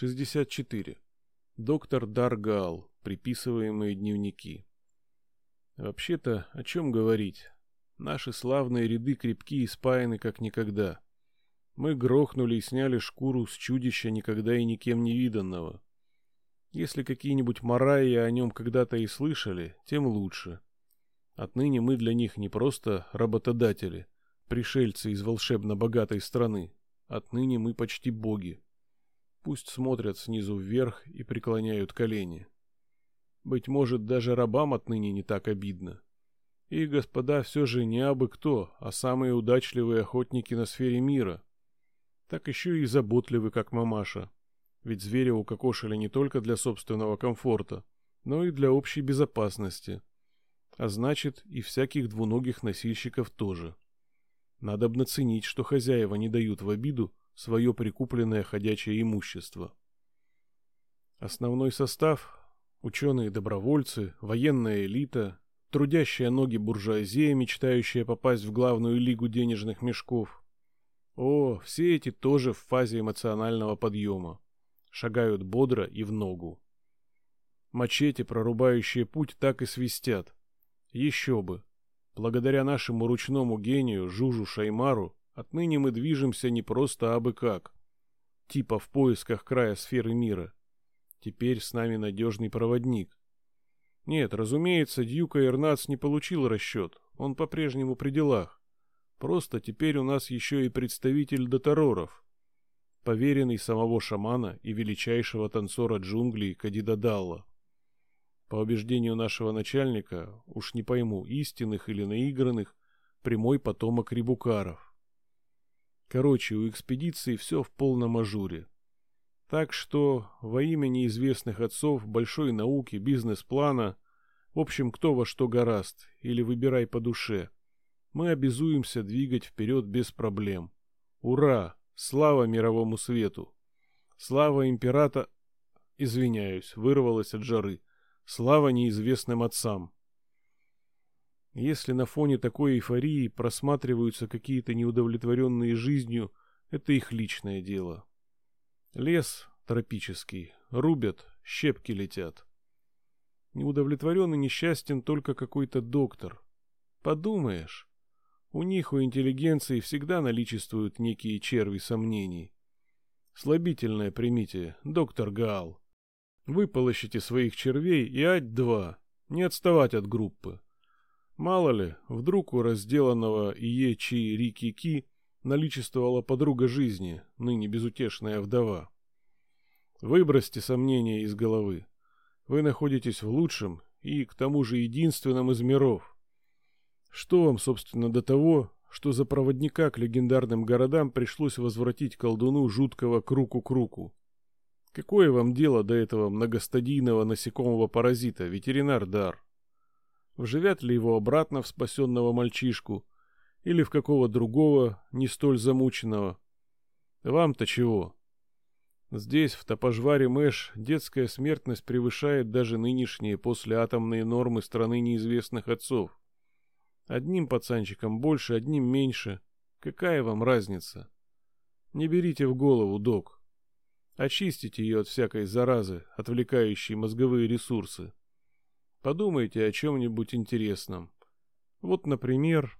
64. Доктор Даргал. Приписываемые дневники. Вообще-то, о чем говорить? Наши славные ряды крепки и спаяны как никогда. Мы грохнули и сняли шкуру с чудища никогда и никем не виданного. Если какие-нибудь мараи о нем когда-то и слышали, тем лучше. Отныне мы для них не просто работодатели, пришельцы из волшебно богатой страны. Отныне мы почти боги. Пусть смотрят снизу вверх и преклоняют колени. Быть может, даже рабам отныне не так обидно. И, господа, все же не абы кто, а самые удачливые охотники на сфере мира. Так еще и заботливы, как мамаша. Ведь зверя укокошили не только для собственного комфорта, но и для общей безопасности. А значит, и всяких двуногих носильщиков тоже. Надо бы наценить, что хозяева не дают в обиду свое прикупленное ходячее имущество. Основной состав – ученые-добровольцы, военная элита, трудящая ноги буржуазия, мечтающая попасть в главную лигу денежных мешков. О, все эти тоже в фазе эмоционального подъема шагают бодро и в ногу. Мачете, прорубающие путь, так и свистят. Еще бы. Благодаря нашему ручному гению Жужу Шаймару отныне мы движемся не просто абы как. Типа в поисках края сферы мира. Теперь с нами надежный проводник. Нет, разумеется, Дьюка Ирнац не получил расчет. Он по-прежнему при делах. Просто теперь у нас еще и представитель Дотароров поверенный самого шамана и величайшего танцора джунглей Кадидадалла. По убеждению нашего начальника, уж не пойму, истинных или наигранных, прямой потомок рибукаров. Короче, у экспедиции все в полном ажуре. Так что во имя неизвестных отцов, большой науки, бизнес-плана, в общем, кто во что гораст, или выбирай по душе, мы обязуемся двигать вперед без проблем. Ура! Слава мировому свету! Слава императа... Извиняюсь, вырвалась от жары. Слава неизвестным отцам. Если на фоне такой эйфории просматриваются какие-то неудовлетворенные жизнью, это их личное дело. Лес тропический, рубят, щепки летят. Неудовлетворен и несчастен только какой-то доктор. Подумаешь, у них, у интеллигенции, всегда наличествуют некие черви сомнений. Слабительное примите, доктор Гаал. Выполощите своих червей и ать-два, не отставать от группы. Мало ли, вдруг у разделанного Ие Чи Рики Ки наличествовала подруга жизни, ныне безутешная вдова. Выбросьте сомнения из головы. Вы находитесь в лучшем и, к тому же, единственном из миров. Что вам, собственно, до того, что за проводника к легендарным городам пришлось возвратить колдуну жуткого круку-круку? Какое вам дело до этого многостадийного насекомого паразита, ветеринар Дар? Вживят ли его обратно в спасенного мальчишку или в какого другого, не столь замученного? Вам-то чего? Здесь, в Топожваре Мэш, детская смертность превышает даже нынешние послеатомные нормы страны неизвестных отцов. Одним пацанчиком больше, одним меньше. Какая вам разница? Не берите в голову, док. Очистите ее от всякой заразы, отвлекающей мозговые ресурсы. Подумайте о чем-нибудь интересном. Вот, например...